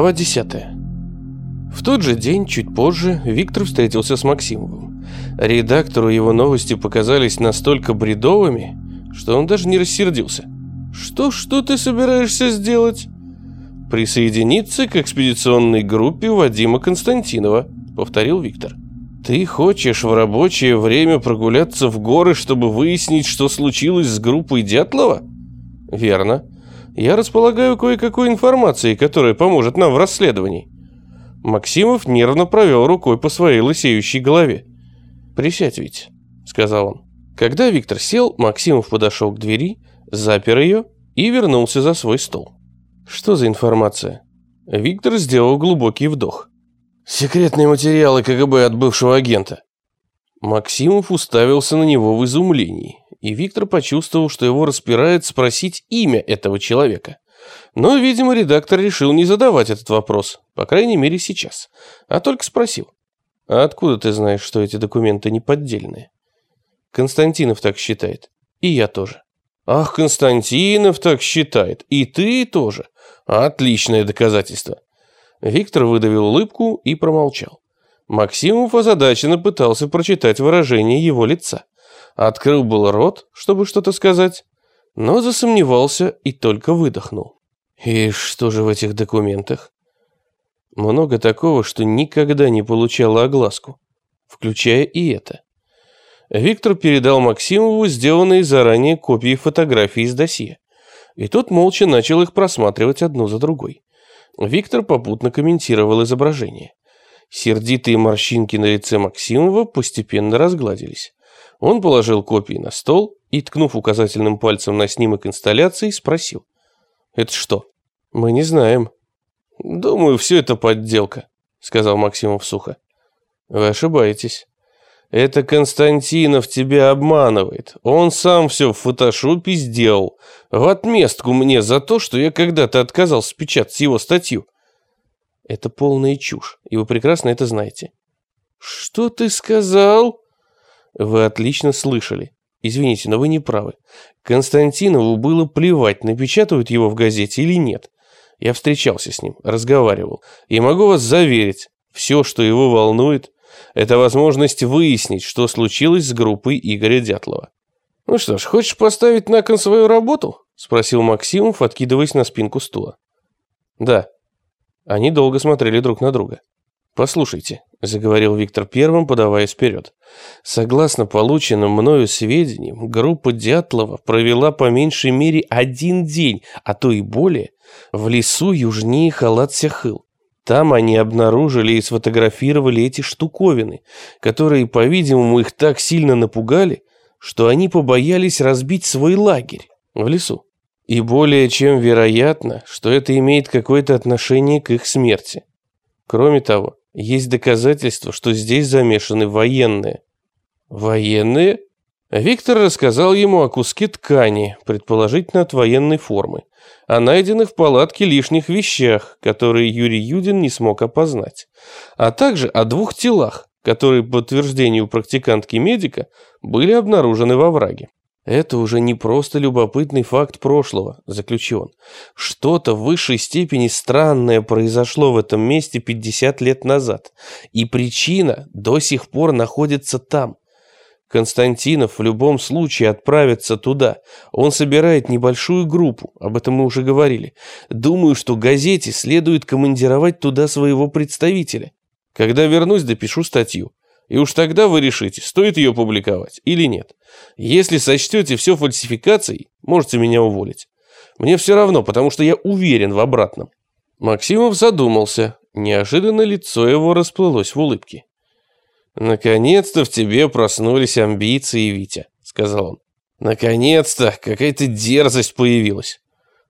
Глава 10. В тот же день, чуть позже, Виктор встретился с Максимовым. Редактору его новости показались настолько бредовыми, что он даже не рассердился. «Что, что ты собираешься сделать?» «Присоединиться к экспедиционной группе Вадима Константинова», — повторил Виктор. «Ты хочешь в рабочее время прогуляться в горы, чтобы выяснить, что случилось с группой Дятлова?» «Верно я располагаю кое-какой информацией, которая поможет нам в расследовании». Максимов нервно провел рукой по своей лысеющей голове. «Присядь, ведь», — сказал он. Когда Виктор сел, Максимов подошел к двери, запер ее и вернулся за свой стол. «Что за информация?» Виктор сделал глубокий вдох. «Секретные материалы КГБ от бывшего агента». Максимов уставился на него в изумлении и Виктор почувствовал, что его распирает спросить имя этого человека. Но, видимо, редактор решил не задавать этот вопрос, по крайней мере сейчас, а только спросил. «А откуда ты знаешь, что эти документы не поддельные?» Константинов так считает. И я тоже. Ах, Константинов так считает. И ты тоже. Отличное доказательство. Виктор выдавил улыбку и промолчал. Максимов озадаченно пытался прочитать выражение его лица. Открыл был рот, чтобы что-то сказать, но засомневался и только выдохнул. И что же в этих документах? Много такого, что никогда не получало огласку, включая и это. Виктор передал Максимову сделанные заранее копии фотографий из досье, и тот молча начал их просматривать одну за другой. Виктор попутно комментировал изображение. Сердитые морщинки на лице Максимова постепенно разгладились. Он положил копии на стол и, ткнув указательным пальцем на снимок инсталляции, спросил. «Это что?» «Мы не знаем». «Думаю, все это подделка», — сказал Максимов сухо. «Вы ошибаетесь. Это Константинов тебя обманывает. Он сам все в фотошопе сделал. В отместку мне за то, что я когда-то отказался печатать его статью». «Это полная чушь, и вы прекрасно это знаете». «Что ты сказал?» Вы отлично слышали. Извините, но вы не правы. Константинову было плевать, напечатают его в газете или нет. Я встречался с ним, разговаривал. И могу вас заверить, все, что его волнует, это возможность выяснить, что случилось с группой Игоря Дятлова. «Ну что ж, хочешь поставить на кон свою работу?» – спросил Максимов, откидываясь на спинку стула. «Да». Они долго смотрели друг на друга. «Послушайте», — заговорил Виктор первым, подаваясь вперед. «Согласно полученным мною сведениям, группа Дятлова провела по меньшей мере один день, а то и более, в лесу южнее Халат-Сяхыл. Там они обнаружили и сфотографировали эти штуковины, которые, по-видимому, их так сильно напугали, что они побоялись разбить свой лагерь в лесу. И более чем вероятно, что это имеет какое-то отношение к их смерти. Кроме того, есть доказательства, что здесь замешаны военные. Военные? Виктор рассказал ему о куске ткани, предположительно от военной формы, о найденных в палатке лишних вещах, которые Юрий Юдин не смог опознать, а также о двух телах, которые, по утверждению практикантки-медика, были обнаружены во враге. Это уже не просто любопытный факт прошлого, заключил он. Что-то в высшей степени странное произошло в этом месте 50 лет назад, и причина до сих пор находится там. Константинов в любом случае отправится туда. Он собирает небольшую группу, об этом мы уже говорили. Думаю, что газете следует командировать туда своего представителя. Когда вернусь, допишу статью. И уж тогда вы решите, стоит ее публиковать или нет. Если сочтете все фальсификацией, можете меня уволить. Мне все равно, потому что я уверен в обратном. Максимов задумался. Неожиданно лицо его расплылось в улыбке. «Наконец-то в тебе проснулись амбиции, Витя», — сказал он. «Наконец-то какая-то дерзость появилась».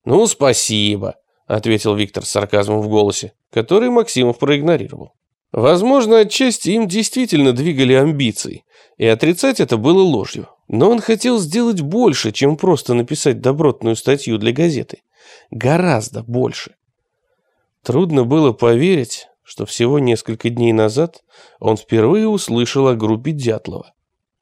«Ну, спасибо», — ответил Виктор с сарказмом в голосе, который Максимов проигнорировал. Возможно, отчасти им действительно двигали амбиции, и отрицать это было ложью. Но он хотел сделать больше, чем просто написать добротную статью для газеты. Гораздо больше. Трудно было поверить, что всего несколько дней назад он впервые услышал о группе Дятлова.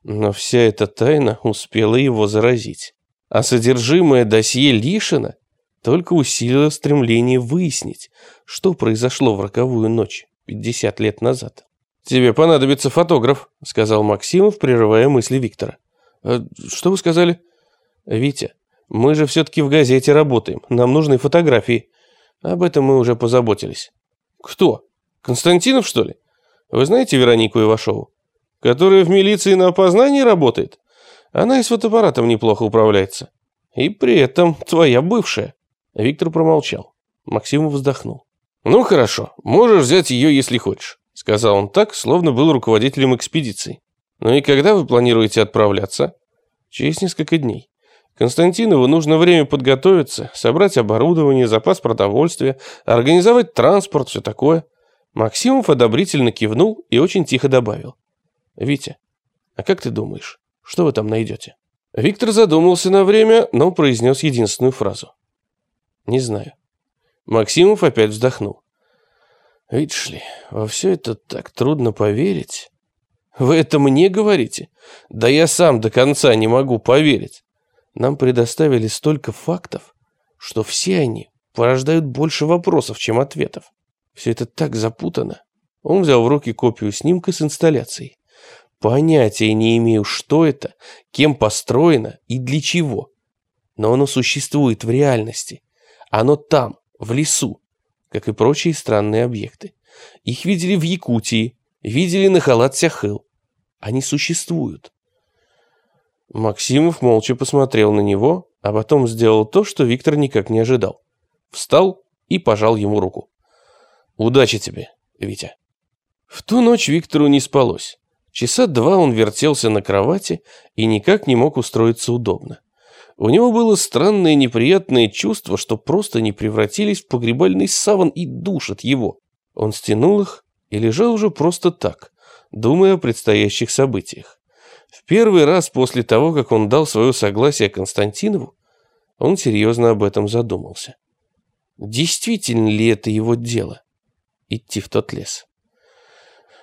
Но вся эта тайна успела его заразить. А содержимое досье Лишина только усилило стремление выяснить, что произошло в роковую ночь 50 лет назад. «Тебе понадобится фотограф», — сказал Максимов, прерывая мысли Виктора. «А «Что вы сказали?» «Витя, мы же все-таки в газете работаем, нам нужны фотографии. Об этом мы уже позаботились». «Кто? Константинов, что ли? Вы знаете Веронику Ивашову? Которая в милиции на опознании работает? Она и с фотоаппаратом неплохо управляется. И при этом твоя бывшая». Виктор промолчал. Максимов вздохнул. «Ну хорошо, можешь взять ее, если хочешь сказал он так, словно был руководителем экспедиции. «Ну и когда вы планируете отправляться?» «Через несколько дней. Константинову нужно время подготовиться, собрать оборудование, запас продовольствия, организовать транспорт, все такое». Максимов одобрительно кивнул и очень тихо добавил. «Витя, а как ты думаешь, что вы там найдете?» Виктор задумался на время, но произнес единственную фразу. «Не знаю». Максимов опять вздохнул. Видишь ли, во все это так трудно поверить. Вы это мне говорите? Да я сам до конца не могу поверить. Нам предоставили столько фактов, что все они порождают больше вопросов, чем ответов. Все это так запутано. Он взял в руки копию снимка с инсталляцией. Понятия не имею, что это, кем построено и для чего. Но оно существует в реальности. Оно там, в лесу, как и прочие странные объекты. Их видели в Якутии, видели на Халат-Сяхыл. Они существуют. Максимов молча посмотрел на него, а потом сделал то, что Виктор никак не ожидал. Встал и пожал ему руку. «Удачи тебе, Витя». В ту ночь Виктору не спалось. Часа два он вертелся на кровати и никак не мог устроиться удобно. У него было странное неприятное чувство, что просто не превратились в погребальный саван и душат его. Он стянул их и лежал уже просто так, думая о предстоящих событиях. В первый раз после того, как он дал свое согласие Константинову, он серьезно об этом задумался. Действительно ли это его дело – идти в тот лес?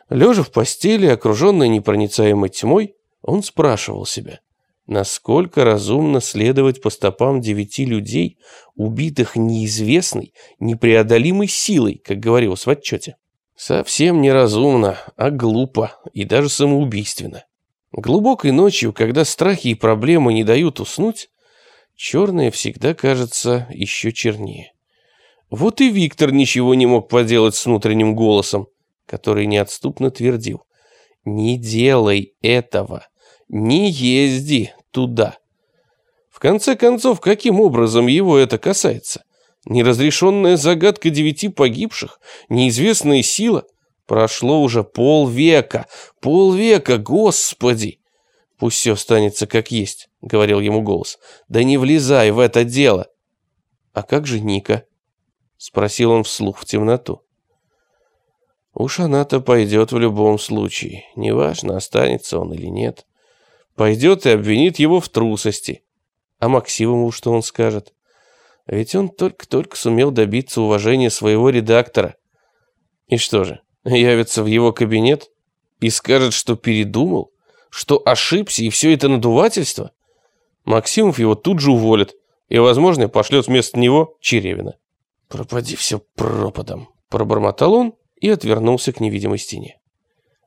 Лежа в постели, окруженный непроницаемой тьмой, он спрашивал себя, Насколько разумно следовать по стопам девяти людей, убитых неизвестной, непреодолимой силой, как говорилось в отчете? Совсем неразумно, а глупо и даже самоубийственно. Глубокой ночью, когда страхи и проблемы не дают уснуть, черное всегда кажется еще чернее. Вот и Виктор ничего не мог поделать с внутренним голосом, который неотступно твердил. «Не делай этого!» Не езди туда. В конце концов, каким образом его это касается? Неразрешенная загадка девяти погибших, неизвестная сила. Прошло уже полвека, полвека, господи! Пусть все останется как есть, говорил ему голос. Да не влезай в это дело. А как же Ника? Спросил он вслух в темноту. Уж она-то пойдет в любом случае, неважно, останется он или нет. Пойдет и обвинит его в трусости. А Максимову что он скажет? Ведь он только-только сумел добиться уважения своего редактора. И что же, явится в его кабинет и скажет, что передумал, что ошибся и все это надувательство? Максимов его тут же уволит и, возможно, пошлет вместо него Черевина. «Пропади все пропадом», – пробормотал он и отвернулся к невидимой стене.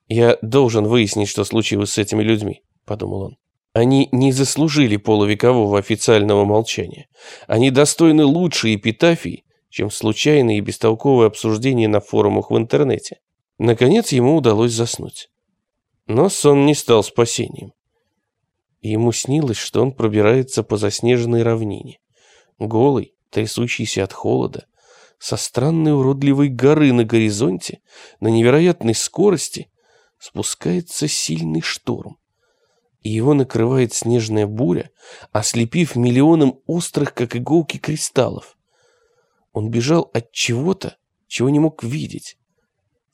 «Я должен выяснить, что случилось с этими людьми подумал он. Они не заслужили полувекового официального молчания. Они достойны лучшей эпитафии, чем случайные и бестолковые обсуждения на форумах в интернете. Наконец ему удалось заснуть. Но сон не стал спасением. Ему снилось, что он пробирается по заснеженной равнине. Голый, трясущийся от холода, со странной уродливой горы на горизонте, на невероятной скорости, спускается сильный шторм и его накрывает снежная буря, ослепив миллионом острых, как иголки, кристаллов. Он бежал от чего-то, чего не мог видеть,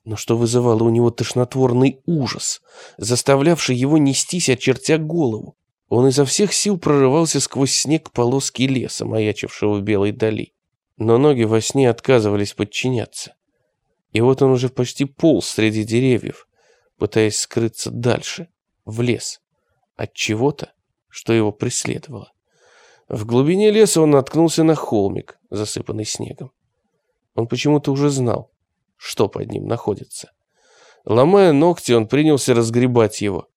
но что вызывало у него тошнотворный ужас, заставлявший его нестись, очертя голову. Он изо всех сил прорывался сквозь снег полоски леса, маячившего в белой дали. Но ноги во сне отказывались подчиняться. И вот он уже почти полз среди деревьев, пытаясь скрыться дальше, в лес от чего-то, что его преследовало. В глубине леса он наткнулся на холмик, засыпанный снегом. Он почему-то уже знал, что под ним находится. Ломая ногти, он принялся разгребать его,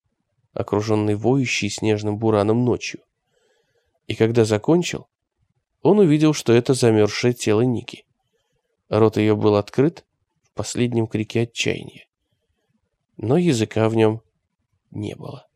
окруженный воющей снежным бураном ночью. И когда закончил, он увидел, что это замерзшее тело Ники. Рот ее был открыт в последнем крике отчаяния. Но языка в нем не было.